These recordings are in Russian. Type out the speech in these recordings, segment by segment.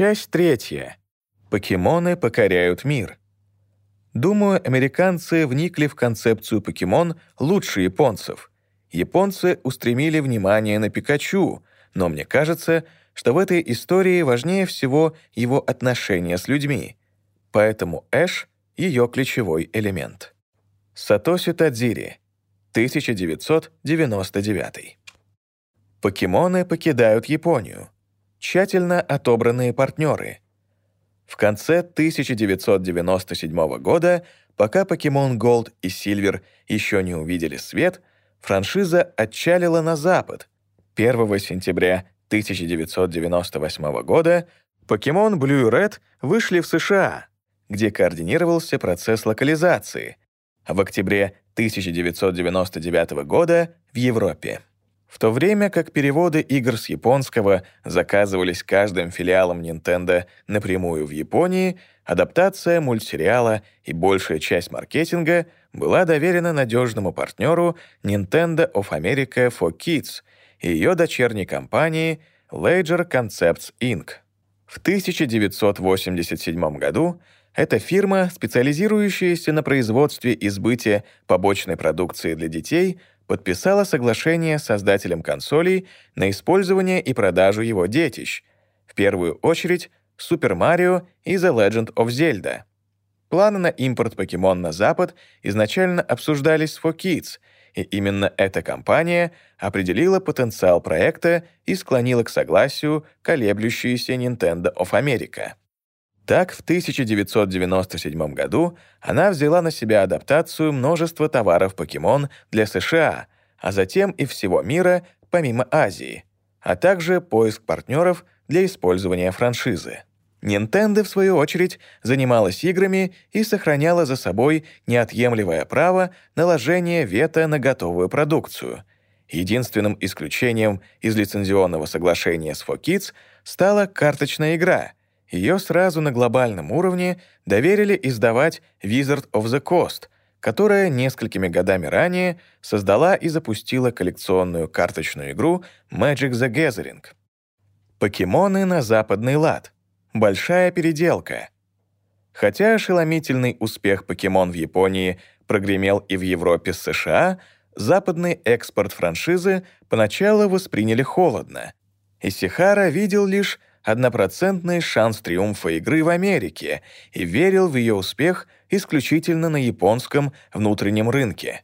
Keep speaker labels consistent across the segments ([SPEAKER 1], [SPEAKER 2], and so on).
[SPEAKER 1] Часть третья. Покемоны покоряют мир. Думаю, американцы вникли в концепцию покемон лучше японцев. Японцы устремили внимание на Пикачу, но мне кажется, что в этой истории важнее всего его отношения с людьми. Поэтому Эш — ее ключевой элемент. Сатоси Тадзири, 1999. Покемоны покидают Японию. Тщательно отобранные партнеры. В конце 1997 года, пока Pokemon Gold и Silver еще не увидели свет, франшиза отчалила на запад. 1 сентября 1998 года Pokemon Blue и Red вышли в США, где координировался процесс локализации, а в октябре 1999 года в Европе. В то время как переводы игр с японского заказывались каждым филиалом Nintendo напрямую в Японии, адаптация мультсериала и большая часть маркетинга была доверена надежному партнеру Nintendo of America for Kids и ее дочерней компании Ledger Concepts Inc. В 1987 году эта фирма, специализирующаяся на производстве и сбыте побочной продукции для детей, подписала соглашение с создателем консолей на использование и продажу его детищ, в первую очередь Super Mario и The Legend of Zelda. Планы на импорт покемон на Запад изначально обсуждались с 4Kids, и именно эта компания определила потенциал проекта и склонила к согласию колеблющиеся Nintendo of America. Так, в 1997 году она взяла на себя адаптацию множества товаров покемон для США, а затем и всего мира, помимо Азии, а также поиск партнеров для использования франшизы. Nintendo, в свою очередь, занималась играми и сохраняла за собой неотъемлемое право наложения вето на готовую продукцию. Единственным исключением из лицензионного соглашения с 4Kids стала карточная игра — ее сразу на глобальном уровне доверили издавать Wizard of the Coast, которая несколькими годами ранее создала и запустила коллекционную карточную игру Magic the Gathering. Покемоны на западный лад. Большая переделка. Хотя ошеломительный успех покемон в Японии прогремел и в Европе с США, западный экспорт франшизы поначалу восприняли холодно. Исихара видел лишь однопроцентный шанс триумфа игры в Америке и верил в ее успех исключительно на японском внутреннем рынке.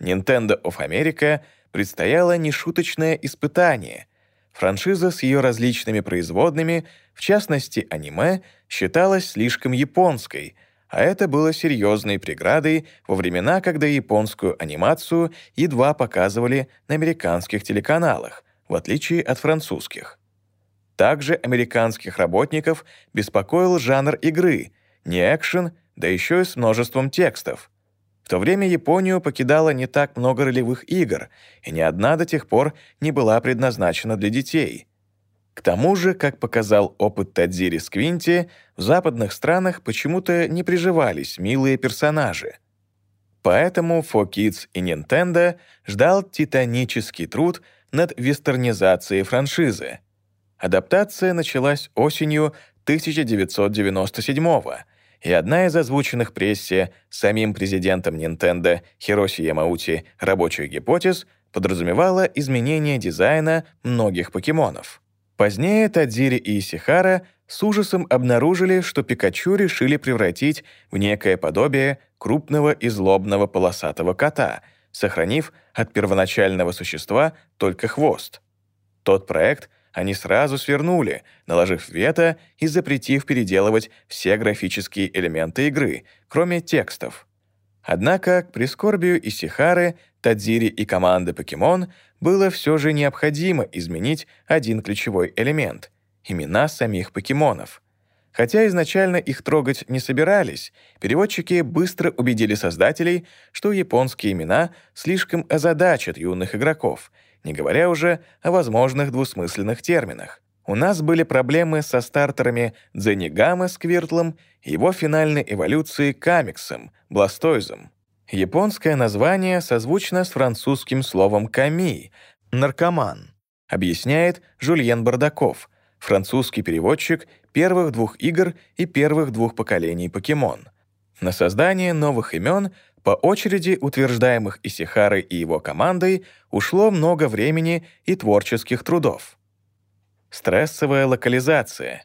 [SPEAKER 1] Nintendo of America предстояло нешуточное испытание. Франшиза с ее различными производными, в частности аниме, считалась слишком японской, а это было серьезной преградой во времена, когда японскую анимацию едва показывали на американских телеканалах, в отличие от французских. Также американских работников беспокоил жанр игры, не экшен, да еще и с множеством текстов. В то время Японию покидало не так много ролевых игр, и ни одна до тех пор не была предназначена для детей. К тому же, как показал опыт Тадзири с Квинти, в западных странах почему-то не приживались милые персонажи. Поэтому 4Kids и Nintendo ждал титанический труд над вестернизацией франшизы — Адаптация началась осенью 1997 и одна из озвученных прессе самим президентом Nintendo Хироси Ямаути рабочих гипотез подразумевала изменение дизайна многих покемонов. Позднее Тадзири и Исихара с ужасом обнаружили, что Пикачу решили превратить в некое подобие крупного и злобного полосатого кота, сохранив от первоначального существа только хвост. Тот проект — они сразу свернули, наложив вето и запретив переделывать все графические элементы игры, кроме текстов. Однако, к прискорбию Исихары, Тадзири и команды Покемон было все же необходимо изменить один ключевой элемент — имена самих покемонов. Хотя изначально их трогать не собирались, переводчики быстро убедили создателей, что японские имена слишком озадачат юных игроков — не говоря уже о возможных двусмысленных терминах. У нас были проблемы со стартерами Дзенигамы с и его финальной эволюцией Камиксом, Бластойзом. Японское название созвучно с французским словом «ками» — «наркоман», объясняет Жульен Бардаков, французский переводчик первых двух игр и первых двух поколений покемон. На создание новых имен, по очереди утверждаемых Исихарой и его командой, ушло много времени и творческих трудов. Стрессовая локализация.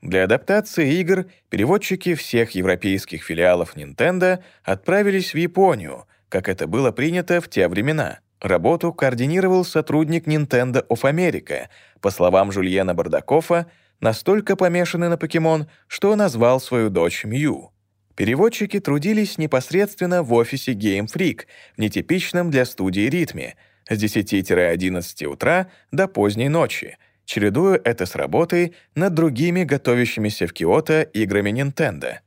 [SPEAKER 1] Для адаптации игр переводчики всех европейских филиалов Nintendo отправились в Японию, как это было принято в те времена. Работу координировал сотрудник Nintendo of America, по словам Жульена Бардакофа, настолько помешанный на покемон, что назвал свою дочь Мью. Переводчики трудились непосредственно в офисе Game Freak нетипичном для студии ритме с 10-11 утра до поздней ночи, чередуя это с работой над другими готовящимися в Киото играми Nintendo.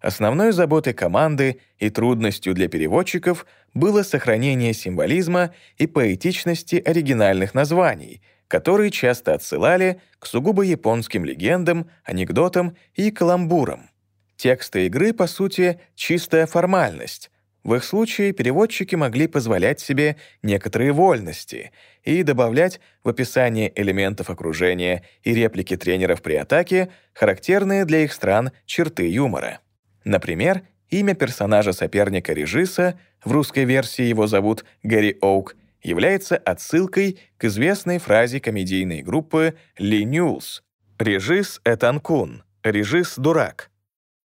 [SPEAKER 1] Основной заботой команды и трудностью для переводчиков было сохранение символизма и поэтичности оригинальных названий, которые часто отсылали к сугубо японским легендам, анекдотам и каламбурам. Тексты игры, по сути, чистая формальность. В их случае переводчики могли позволять себе некоторые вольности и добавлять в описание элементов окружения и реплики тренеров при атаке характерные для их стран черты юмора. Например, имя персонажа соперника Режиса, в русской версии его зовут Гэри Оук, является отсылкой к известной фразе комедийной группы «Les Nuls» «Régis est un con», «Режис — дурак».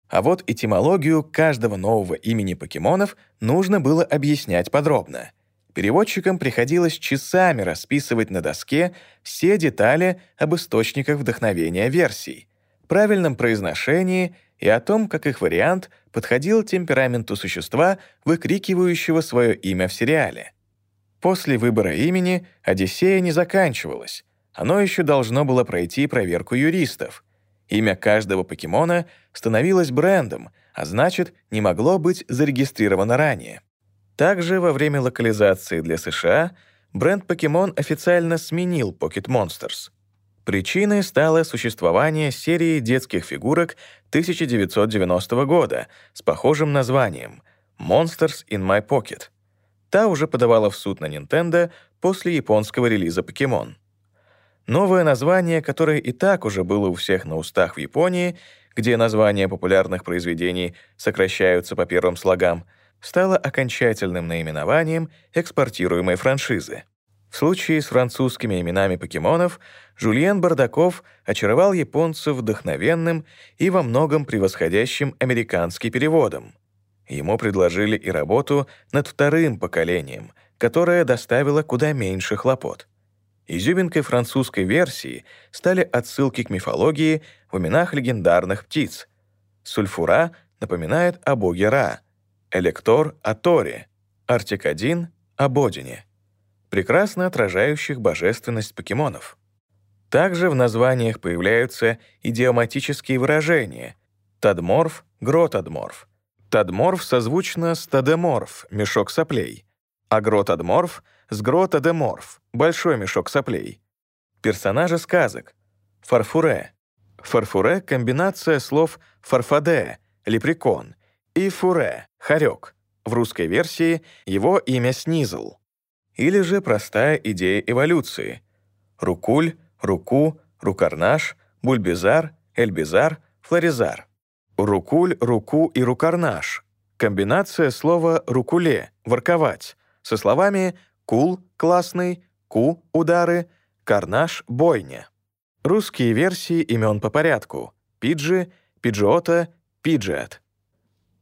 [SPEAKER 1] А вот этимологию каждого нового имени покемонов нужно было объяснять подробно. Переводчикам приходилось часами расписывать на доске все детали об источниках вдохновения версий, правильном произношении и о том, как их вариант подходил темпераменту существа, выкрикивающего свое имя в сериале. После выбора имени Одиссея не заканчивалась. Оно еще должно было пройти проверку юристов — Имя каждого покемона становилось брендом, а значит, не могло быть зарегистрировано ранее. Также во время локализации для США бренд Pokemon официально сменил Pocket Monsters. Причиной стало существование серии детских фигурок 1990 года с похожим названием Monsters in My Pocket. Та уже подавала в суд на Nintendo после японского релиза Pokemon. Новое название, которое и так уже было у всех на устах в Японии, где названия популярных произведений сокращаются по первым слогам, стало окончательным наименованием экспортируемой франшизы. В случае с французскими именами покемонов Жульен Бардаков очаровал японцев вдохновенным и во многом превосходящим американский переводом. Ему предложили и работу над вторым поколением, которое доставило куда меньше хлопот. Изюминкой французской версии стали отсылки к мифологии в именах легендарных птиц. Сульфура напоминает о боге Ра, Электор — о Торе, Артикадин — о Бодине, прекрасно отражающих божественность покемонов. Также в названиях появляются идиоматические выражения «тадморф», «гротадморф». Тадморф созвучно с тадеморф, мешок соплей, а гротадморф — сгротадеморф, большой мешок соплей. Персонажи сказок. Фарфуре. Фарфуре — комбинация слов фарфаде, лепрекон, и фуре, хорек. В русской версии его имя снизил. Или же простая идея эволюции. Рукуль, руку, рукарнаш, бульбизар, эльбизар, флоризар. Рукуль, руку и рукарнаш. Комбинация слова «рукуле» — «ворковать» со словами Кул — классный, Ку — удары, Карнаш — бойня. Русские версии имен по порядку. Пиджи, Пиджота, Пиджет.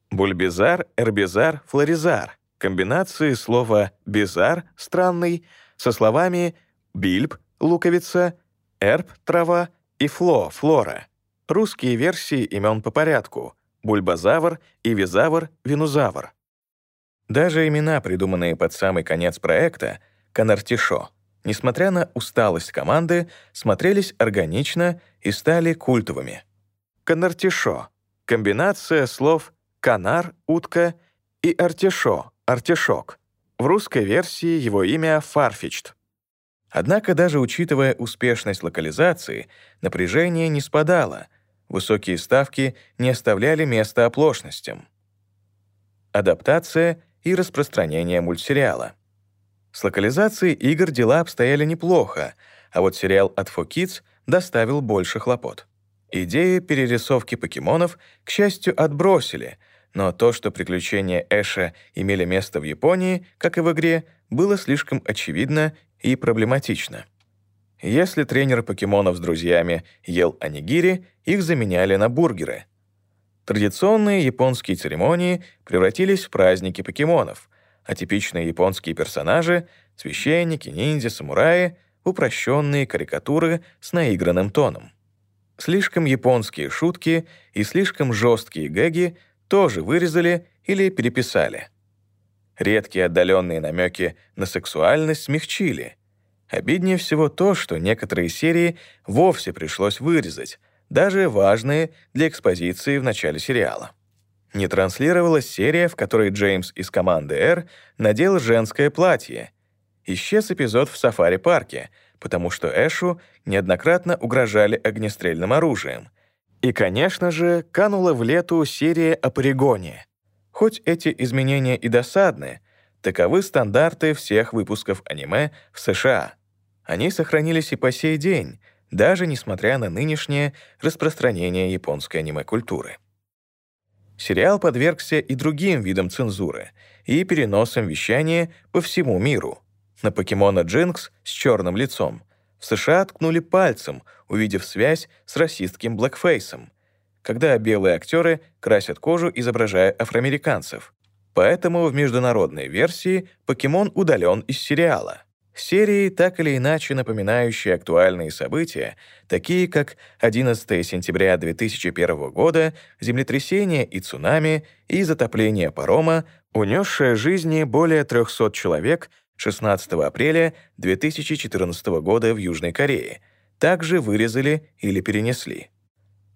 [SPEAKER 1] Бульбизар, Эрбизар, Флоризар. Комбинации слова «бизар» — странный со словами «бильб» — луковица, «эрб» — трава и «фло» — флора. Русские версии имен по порядку. Бульбазавр, Ивизавр, Винузавр. Даже имена, придуманные под самый конец проекта, Канартишо, несмотря на усталость команды, смотрелись органично и стали культовыми. Канартишо — комбинация слов «канар» — «утка» и «артишо» — «артишок». В русской версии его имя Фарфичт. Однако даже учитывая успешность локализации, напряжение не спадало, высокие ставки не оставляли места оплошностям. Адаптация и распространения мультсериала. С локализацией игр дела обстояли неплохо, а вот сериал от 4Kids доставил больше хлопот. Идею перерисовки покемонов, к счастью, отбросили, но то, что приключения Эша имели место в Японии, как и в игре, было слишком очевидно и проблематично. Если тренер покемонов с друзьями ел анигири, их заменяли на бургеры. Традиционные японские церемонии превратились в праздники покемонов, а типичные японские персонажи — священники, ниндзя, самураи — упрощенные карикатуры с наигранным тоном. Слишком японские шутки и слишком жесткие гэги тоже вырезали или переписали. Редкие отдаленные намеки на сексуальность смягчили — Обиднее всего то, что некоторые серии вовсе пришлось вырезать, даже важные для экспозиции в начале сериала. Не транслировалась серия, в которой Джеймс из команды R надел женское платье. Исчез эпизод в сафари-парке, потому что Эшу неоднократно угрожали огнестрельным оружием. И, конечно же, канула в лету серия о полигоне. Хоть эти изменения и досадны, Таковы стандарты всех выпусков аниме в США. Они сохранились и по сей день, даже несмотря на нынешнее распространение японской аниме-культуры. Сериал подвергся и другим видам цензуры и переносам вещания по всему миру. На покемона Джинкс с черным лицом в США ткнули пальцем, увидев связь с расистским блэкфейсом, когда белые актеры красят кожу, изображая афроамериканцев, Поэтому в международной версии покемон удален из сериала. Серии, так или иначе напоминающие актуальные события, такие как 11 сентября 2001 года, землетрясение и цунами и затопление парома, унесшее жизни более 300 человек 16 апреля 2014 года в Южной Корее, также вырезали или перенесли.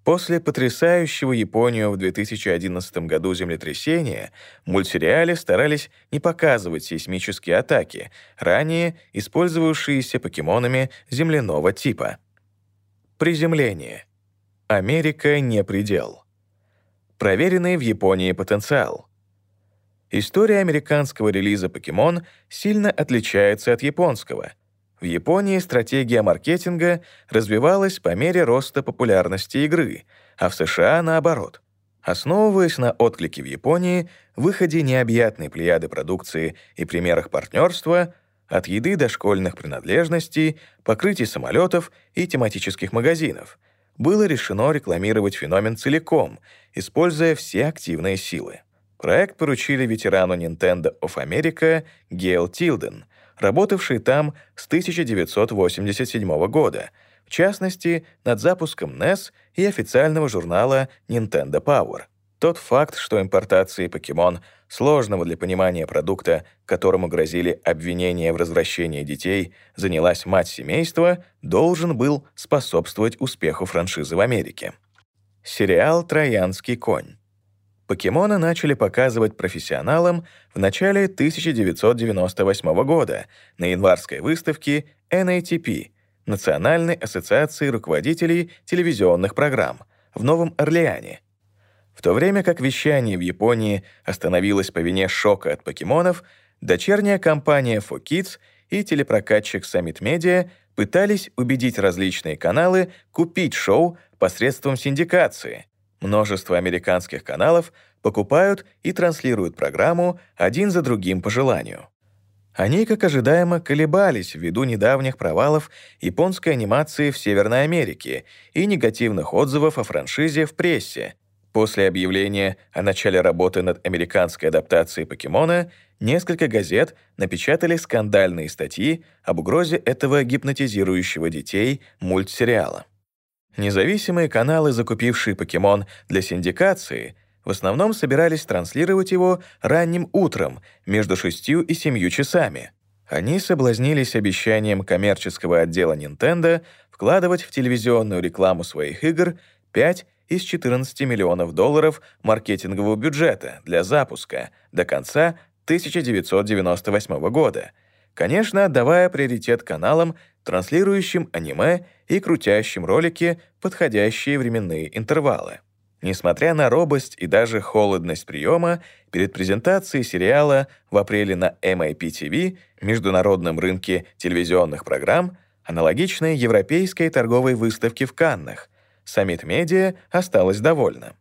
[SPEAKER 1] После потрясающего Японию в 2011 году землетрясения в мультсериале старались не показывать сейсмические атаки, ранее использовавшиеся покемонами земляного типа. Приземление. Америка не предел. Проверенный в Японии потенциал. История американского релиза покемон сильно отличается от японского — в Японии стратегия маркетинга развивалась по мере роста популярности игры, а в США — наоборот. Основываясь на отклике в Японии, выходе необъятной плеяды продукции и примерах партнерства, от еды до школьных принадлежностей, покрытий самолетов и тематических магазинов, было решено рекламировать феномен целиком, используя все активные силы. Проект поручили ветерану Nintendo of America Гейл Тилден — работавший там с 1987 года, в частности, над запуском NES и официального журнала Nintendo Power. Тот факт, что импортации покемон сложного для понимания продукта, которому грозили обвинения в развращении детей, занялась мать семейства, должен был способствовать успеху франшизы в Америке. Сериал «Троянский конь». Покемона начали показывать профессионалам в начале 1998 года на январской выставке NATP Национальной ассоциации руководителей телевизионных программ в Новом Орлеане. В то время как вещание в Японии остановилось по вине шока от покемонов, дочерняя компания 4Kids и телепрокатчик Summit Media пытались убедить различные каналы купить шоу посредством синдикации — Множество американских каналов покупают и транслируют программу один за другим по желанию. Они, как ожидаемо, колебались ввиду недавних провалов японской анимации в Северной Америке и негативных отзывов о франшизе в прессе. После объявления о начале работы над американской адаптацией «Покемона» несколько газет напечатали скандальные статьи об угрозе этого гипнотизирующего детей мультсериала. Независимые каналы, закупившие покемон для синдикации, в основном собирались транслировать его ранним утром, между шестью и семью часами. Они соблазнились обещанием коммерческого отдела Nintendo вкладывать в телевизионную рекламу своих игр 5 из 14 миллионов долларов маркетингового бюджета для запуска до конца 1998 года — Конечно, отдавая приоритет каналам, транслирующим аниме и крутящим ролики подходящие временные интервалы. Несмотря на робость и даже холодность приема, перед презентацией сериала в апреле на MIP-TV, международном рынке телевизионных программ, аналогичной европейской торговой выставке в Каннах. Саммит медиа осталась довольна.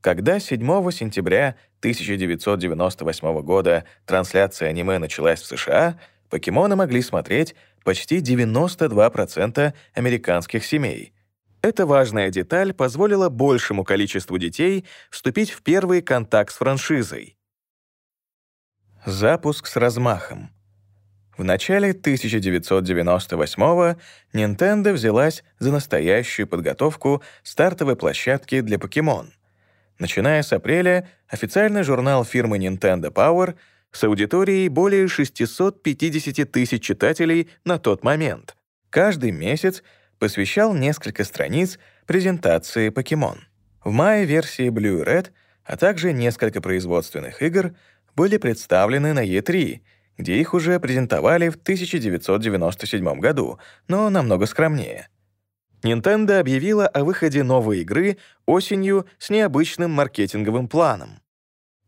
[SPEAKER 1] Когда 7 сентября 1998 года трансляция аниме началась в США, покемоны могли смотреть почти 92% американских семей. Эта важная деталь позволила большему количеству детей вступить в первый контакт с франшизой. Запуск с размахом. В начале 1998-го Nintendo взялась за настоящую подготовку стартовой площадки для покемон. Начиная с апреля, официальный журнал фирмы Nintendo Power с аудиторией более 650 тысяч читателей на тот момент. Каждый месяц посвящал несколько страниц презентации покемон. В мае версии Blue Red, а также несколько производственных игр были представлены на E3, где их уже презентовали в 1997 году, но намного скромнее. Nintendo объявила о выходе новой игры осенью с необычным маркетинговым планом.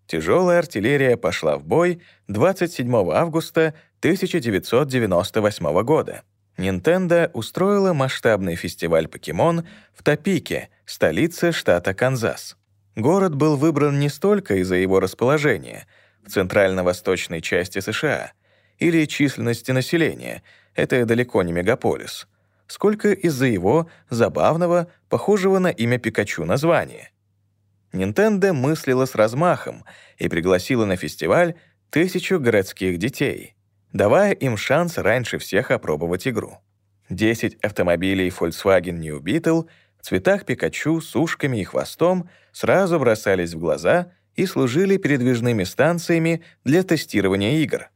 [SPEAKER 1] Тяжелая артиллерия пошла в бой 27 августа 1998 года. Nintendo устроила масштабный фестиваль покемон в Топике, столице штата Канзас. Город был выбран не столько из-за его расположения в центрально-восточной части США или численности населения, это далеко не мегаполис, сколько из-за его забавного, похожего на имя Пикачу названия. Nintendo мыслила с размахом и пригласила на фестиваль тысячу городских детей, давая им шанс раньше всех опробовать игру. 10 автомобилей Volkswagen New Beetle в цветах Пикачу с ушками и хвостом сразу бросались в глаза и служили передвижными станциями для тестирования игр.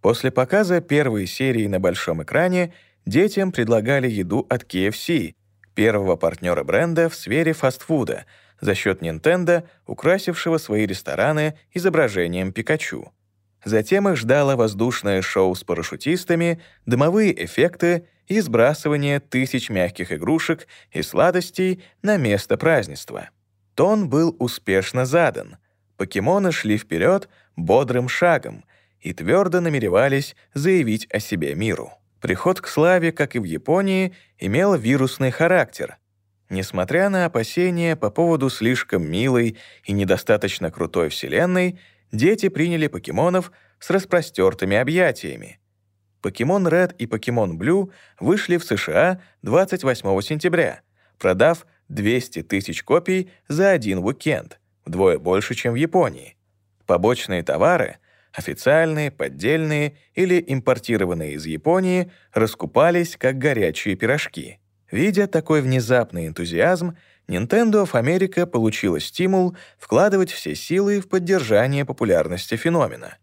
[SPEAKER 1] После показа первой серии на большом экране детям предлагали еду от KFC, первого партнера бренда в сфере фастфуда — за счет Nintendo, украсившего свои рестораны изображением Пикачу. Затем их ждало воздушное шоу с парашютистами, дымовые эффекты и сбрасывание тысяч мягких игрушек и сладостей на место празднества. Тон был успешно задан. Покемоны шли вперед бодрым шагом и твердо намеревались заявить о себе миру. Приход к славе, как и в Японии, имел вирусный характер — Несмотря на опасения по поводу слишком милой и недостаточно крутой вселенной, дети приняли покемонов с распростертыми объятиями. Покемон Red и Покемон Blue вышли в США 28 сентября, продав 200 тысяч копий за один уикенд, вдвое больше, чем в Японии. Побочные товары — официальные, поддельные или импортированные из Японии, раскупались как горячие пирожки. Видя такой внезапный энтузиазм, Nintendo of America получила стимул вкладывать все силы в поддержание популярности феномена.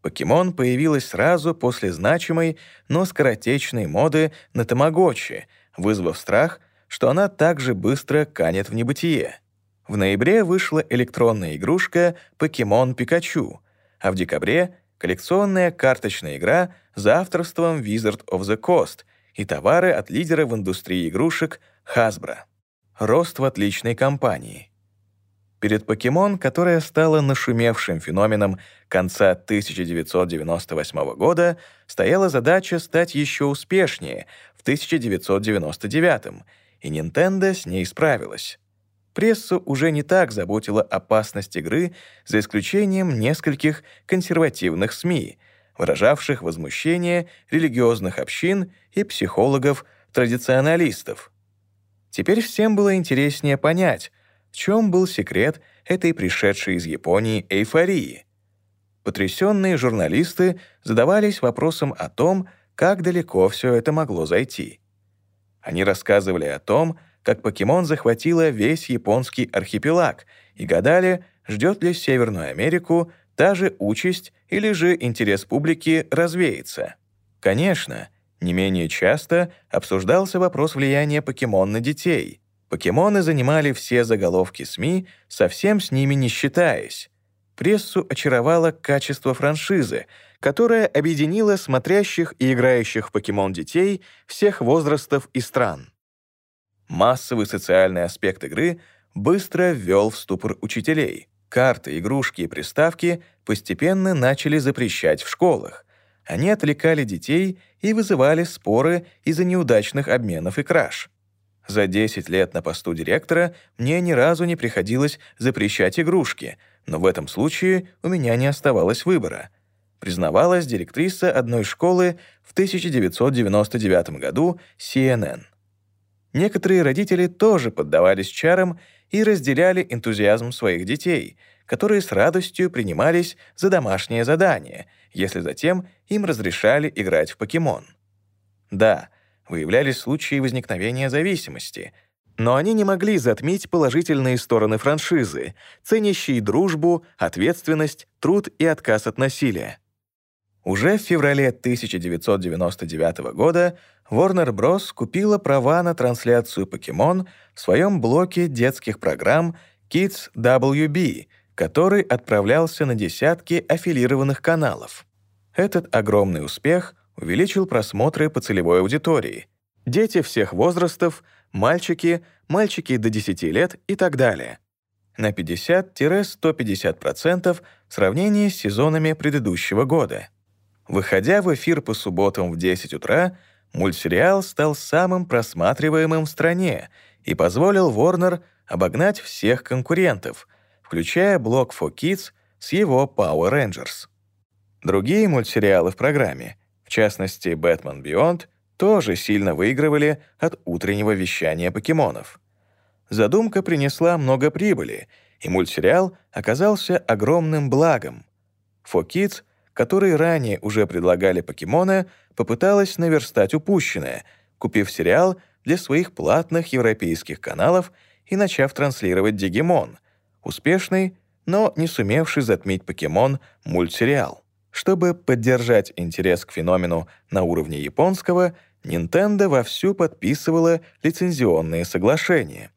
[SPEAKER 1] Покемон появилась сразу после значимой, но скоротечной моды на Тамагочи, вызвав страх, что она также быстро канет в небытие. В ноябре вышла электронная игрушка «Покемон Пикачу», а в декабре — коллекционная карточная игра за авторством Wizard of the Coast, и товары от лидера в индустрии игрушек Hasbro. Рост в отличной компании. Перед Покемон, которая стала нашумевшим феноменом конца 1998 года, стояла задача стать еще успешнее в 1999, и Nintendo с ней справилась. Прессу уже не так заботила опасность игры, за исключением нескольких консервативных СМИ — выражавших возмущение религиозных общин и психологов-традиционалистов. Теперь всем было интереснее понять, в чем был секрет этой пришедшей из Японии эйфории. Потрясенные журналисты задавались вопросом о том, как далеко все это могло зайти. Они рассказывали о том, как покемон захватила весь японский архипелаг и гадали, ждет ли Северную Америку та же участь или же интерес публики развеется. Конечно, не менее часто обсуждался вопрос влияния покемон на детей. Покемоны занимали все заголовки СМИ, совсем с ними не считаясь. Прессу очаровало качество франшизы, которая объединила смотрящих и играющих в покемон детей всех возрастов и стран. Массовый социальный аспект игры быстро ввел в ступор учителей — Карты, игрушки и приставки постепенно начали запрещать в школах, они отвлекали детей и вызывали споры из-за неудачных обменов и краж. За 10 лет на посту директора мне ни разу не приходилось запрещать игрушки, но в этом случае у меня не оставалось выбора. Признавалась директриса одной школы в 1999 году CNN. Некоторые родители тоже поддавались чарам и разделяли энтузиазм своих детей, которые с радостью принимались за домашнее задание, если затем им разрешали играть в покемон. Да, выявлялись случаи возникновения зависимости, но они не могли затмить положительные стороны франшизы, ценящие дружбу, ответственность, труд и отказ от насилия. Уже в феврале 1999 года Warner Bros. купила права на трансляцию «Покемон» в своем блоке детских программ Kids WB, который отправлялся на десятки аффилированных каналов. Этот огромный успех увеличил просмотры по целевой аудитории. Дети всех возрастов, мальчики, мальчики до 10 лет и так далее. На 50-150% в сравнении с сезонами предыдущего года. Выходя в эфир по субботам в 10 утра, мультсериал стал самым просматриваемым в стране и позволил Warner обогнать всех конкурентов, включая блок For Kids с его Power Rangers. Другие мультсериалы в программе, в частности «Бэтмен Beyond», тоже сильно выигрывали от утреннего вещания покемонов. Задумка принесла много прибыли, и мультсериал оказался огромным благом. For Kids — которые ранее уже предлагали покемоны, попыталась наверстать упущенное, купив сериал для своих платных европейских каналов и начав транслировать «Дигимон» — успешный, но не сумевший затмить покемон мультсериал. Чтобы поддержать интерес к феномену на уровне японского, Nintendo вовсю подписывала лицензионные соглашения.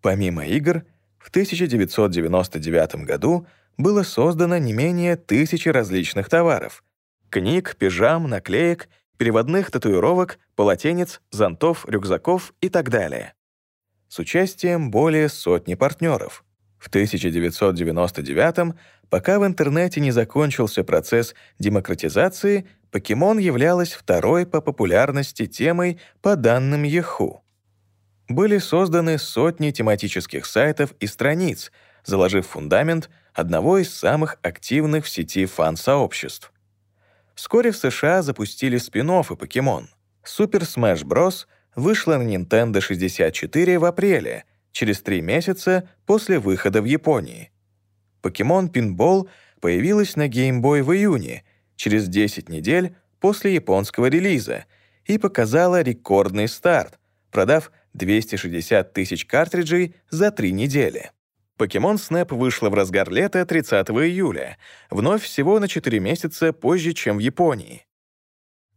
[SPEAKER 1] Помимо игр, в 1999 году было создано не менее тысячи различных товаров — книг, пижам, наклеек, переводных татуировок, полотенец, зонтов, рюкзаков и так далее. С участием более сотни партнеров. В 1999 пока в интернете не закончился процесс демократизации, покемон являлась второй по популярности темой по данным Yahoo. Были созданы сотни тематических сайтов и страниц, заложив фундамент одного из самых активных в сети фан-сообществ. Вскоре в США запустили спин-оффы Pokemon. Super Smash Bros. вышла на Nintendo 64 в апреле, через три месяца после выхода в Японии. Pokemon Pinball появилась на Game Boy в июне, через 10 недель после японского релиза, и показала рекордный старт, продав 260 тысяч картриджей за три недели. Покемон Snap вышла в разгар лета 30 июля, вновь всего на 4 месяца позже, чем в Японии.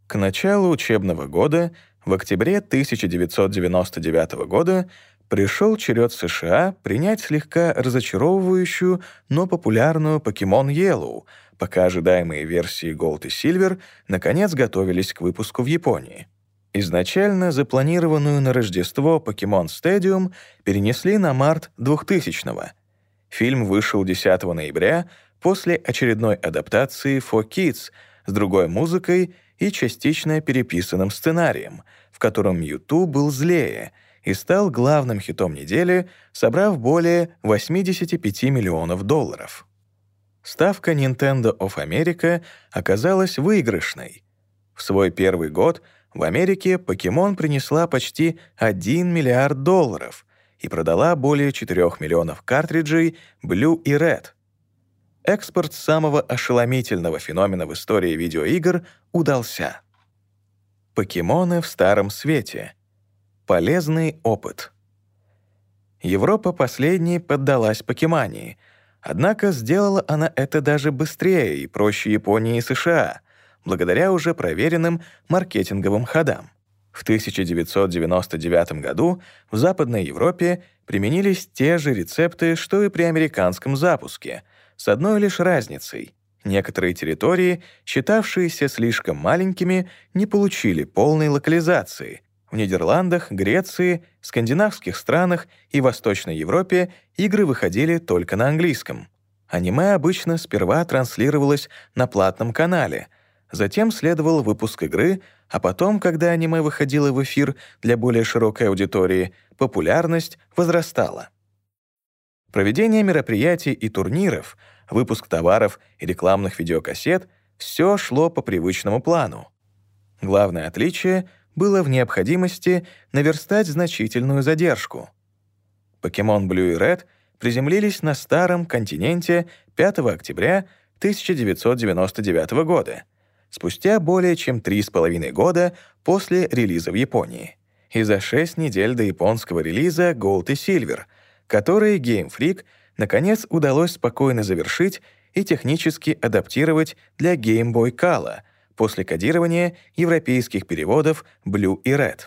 [SPEAKER 1] К началу учебного года, в октябре 1999 года, пришел черед США принять слегка разочаровывающую, но популярную Покемон Yellow, пока ожидаемые версии Gold и Silver наконец готовились к выпуску в Японии. Изначально запланированную на Рождество Pokemon Stadium перенесли на март 2000-го. Фильм вышел 10 ноября после очередной адаптации For Kids с другой музыкой и частично переписанным сценарием, в котором Юту был злее и стал главным хитом недели, собрав более 85 миллионов долларов. Ставка Nintendo of America оказалась выигрышной. В свой первый год — в Америке Покемон принесла почти 1 миллиард долларов и продала более 4 миллионов картриджей Blue и Red. Экспорт самого ошеломительного феномена в истории видеоигр удался. Покемоны в старом свете. Полезный опыт. Европа последней поддалась покемании, однако сделала она это даже быстрее и проще Японии и США — благодаря уже проверенным маркетинговым ходам. В 1999 году в Западной Европе применились те же рецепты, что и при американском запуске, с одной лишь разницей. Некоторые территории, считавшиеся слишком маленькими, не получили полной локализации. В Нидерландах, Греции, скандинавских странах и Восточной Европе игры выходили только на английском. Аниме обычно сперва транслировалось на платном канале — Затем следовал выпуск игры, а потом, когда аниме выходило в эфир для более широкой аудитории, популярность возрастала. Проведение мероприятий и турниров, выпуск товаров и рекламных видеокассет — все шло по привычному плану. Главное отличие было в необходимости наверстать значительную задержку. Pokemon Blue и Red приземлились на старом континенте 5 октября 1999 года, спустя более чем три с половиной года после релиза в Японии, и за шесть недель до японского релиза Gold и Silver, который Game Freak наконец удалось спокойно завершить и технически адаптировать для Game Boy Color после кодирования европейских переводов Blue и Red.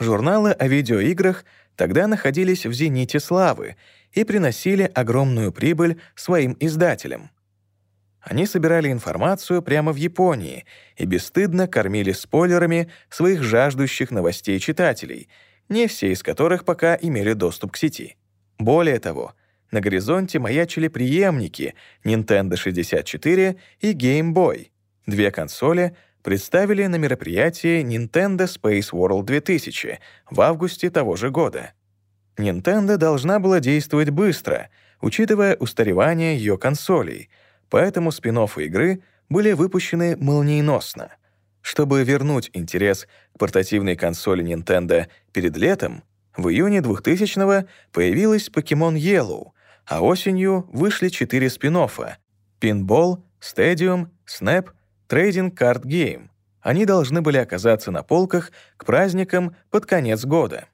[SPEAKER 1] Журналы о видеоиграх тогда находились в зените славы и приносили огромную прибыль своим издателям — они собирали информацию прямо в Японии и бесстыдно кормили спойлерами своих жаждущих новостей читателей, не все из которых пока имели доступ к сети. Более того, на горизонте маячили преемники Nintendo 64 и Game Boy. Две консоли представили на мероприятии Nintendo Space World 2000 в августе того же года. Nintendo должна была действовать быстро, учитывая устаревание ее консолей — поэтому спин игры были выпущены молниеносно. Чтобы вернуть интерес к портативной консоли Nintendo перед летом, в июне 2000-го появилась Pokemon Yellow, а осенью вышли четыре спин -оффа — Pinball, Stadium, Snap, Trading Card Game. Они должны были оказаться на полках к праздникам под конец года.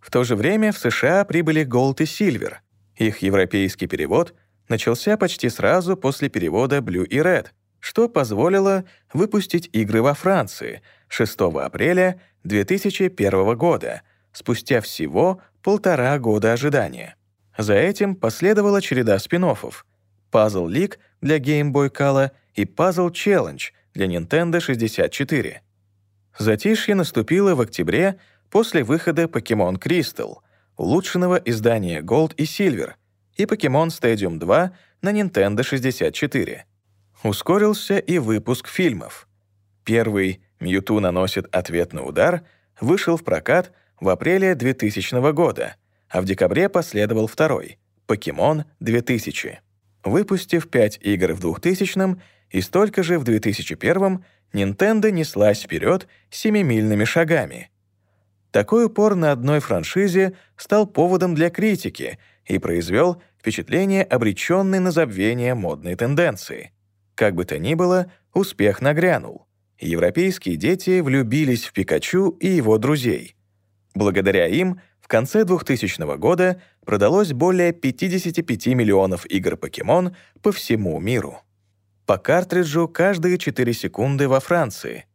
[SPEAKER 1] В то же время в США прибыли Gold и Silver. Их европейский перевод начался почти сразу после перевода Blue и Red, что позволило выпустить игры во Франции 6 апреля 2001 года, спустя всего полтора года ожидания. За этим последовала череда спин -оффов Puzzle League для Game Boy Color и Puzzle Challenge для Nintendo 64. Затишье наступило в октябре после выхода Pokemon Crystal, улучшенного издания Gold и Silver — и Pokemon Stadium 2 на Nintendo 64. Ускорился и выпуск фильмов. Первый «Мьюту наносит ответный удар» вышел в прокат в апреле 2000 года, а в декабре последовал второй «Покемон 2000». Выпустив 5 игр в 2000 и столько же в 2001 Nintendo неслась вперед семимильными шагами. Такой упор на одной франшизе стал поводом для критики — и произвел впечатление обреченной на забвение модной тенденции. Как бы то ни было, успех нагрянул. Европейские дети влюбились в Пикачу и его друзей. Благодаря им в конце 2000 года продалось более 55 миллионов игр «Покемон» по всему миру. По картриджу каждые 4 секунды во Франции.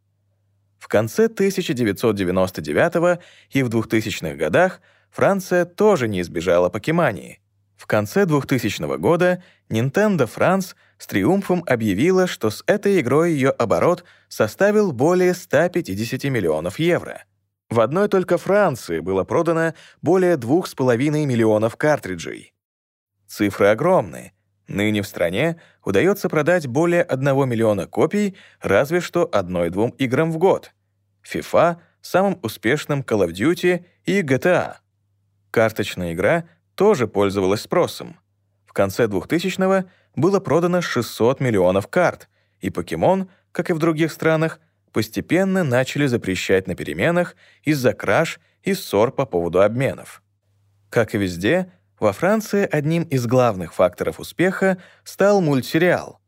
[SPEAKER 1] В конце 1999 и в 2000-х годах Франция тоже не избежала покемании. В конце 2000 года Nintendo France с триумфом объявила, что с этой игрой ее оборот составил более 150 миллионов евро. В одной только Франции было продано более 2,5 миллионов картриджей. Цифры огромны. Ныне в стране удается продать более 1 миллиона копий разве что одной-двум играм в год. FIFA, самым успешным Call of Duty и GTA — Карточная игра тоже пользовалась спросом. В конце 2000-го было продано 600 миллионов карт, и Покемон, как и в других странах, постепенно начали запрещать на переменах из-за краж и ссор по поводу обменов. Как и везде, во Франции одним из главных факторов успеха стал мультсериал.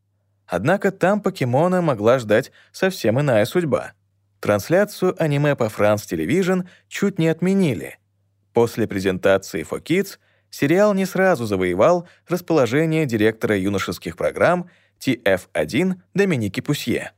[SPEAKER 1] Однако там покемона могла ждать совсем иная судьба. Трансляцию аниме по France Television чуть не отменили, После презентации For Kids сериал не сразу завоевал расположение директора юношеских программ TF1 Доминики Пусье.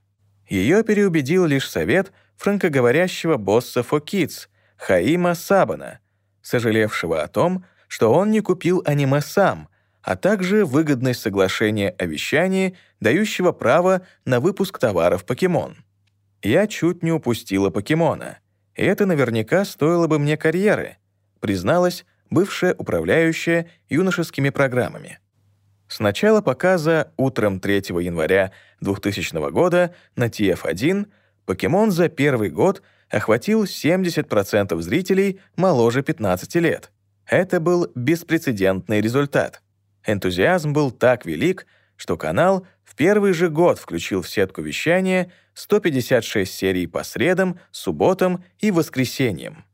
[SPEAKER 1] Ее переубедил лишь совет франкоговорящего босса For Kids Хаима Сабана, сожалевшего о том, что он не купил аниме сам, а также выгодность соглашения о вещании, дающего право на выпуск товаров покемон. Я чуть не упустила покемона, и это наверняка стоило бы мне карьеры — призналась бывшая управляющая юношескими программами. С начала показа утром 3 января 2000 года на TF1 «Покемон» за первый год охватил 70% зрителей моложе 15 лет. Это был беспрецедентный результат. Энтузиазм был так велик, что канал в первый же год включил в сетку вещания 156 серий по средам, субботам и воскресеньям.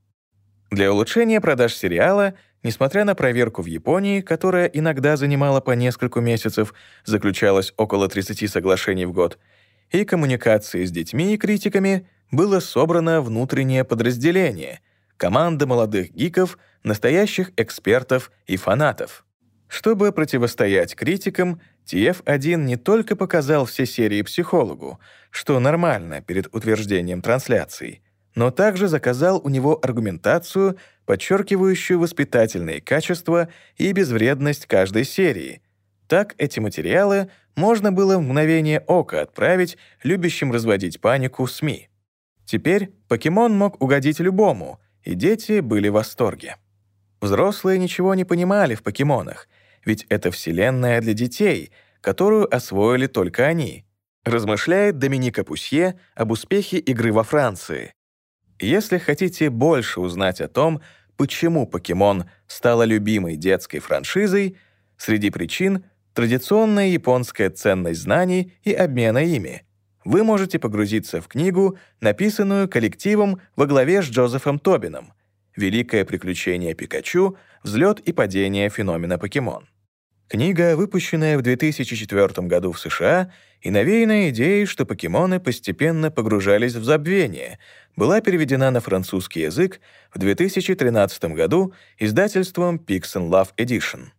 [SPEAKER 1] Для улучшения продаж сериала Несмотря на проверку в Японии, которая иногда занимала по несколько месяцев, заключалось около 30 соглашений в год, и коммуникации с детьми и критиками, было собрано внутреннее подразделение — команда молодых гиков, настоящих экспертов и фанатов. Чтобы противостоять критикам, TF1 не только показал все серии психологу, что нормально перед утверждением трансляции, но также заказал у него аргументацию, подчеркивающую воспитательные качества и безвредность каждой серии. Так эти материалы можно было в мгновение ока отправить любящим разводить панику СМИ. Теперь покемон мог угодить любому, и дети были в восторге. Взрослые ничего не понимали в покемонах, ведь это вселенная для детей, которую освоили только они, размышляет Доминика Пусье об успехе игры во Франции. Если хотите больше узнать о том, почему «Покемон» стала любимой детской франшизой, среди причин — традиционная японская ценность знаний и обмена ими. Вы можете погрузиться в книгу, написанную коллективом во главе с Джозефом Тобином «Великое приключение Пикачу. Взлет и падение феномена покемон». Книга, выпущенная в 2004 году в США и навеянная идеей, что покемоны постепенно погружались в забвение, была переведена на французский язык в 2013 году издательством Pix Love Edition.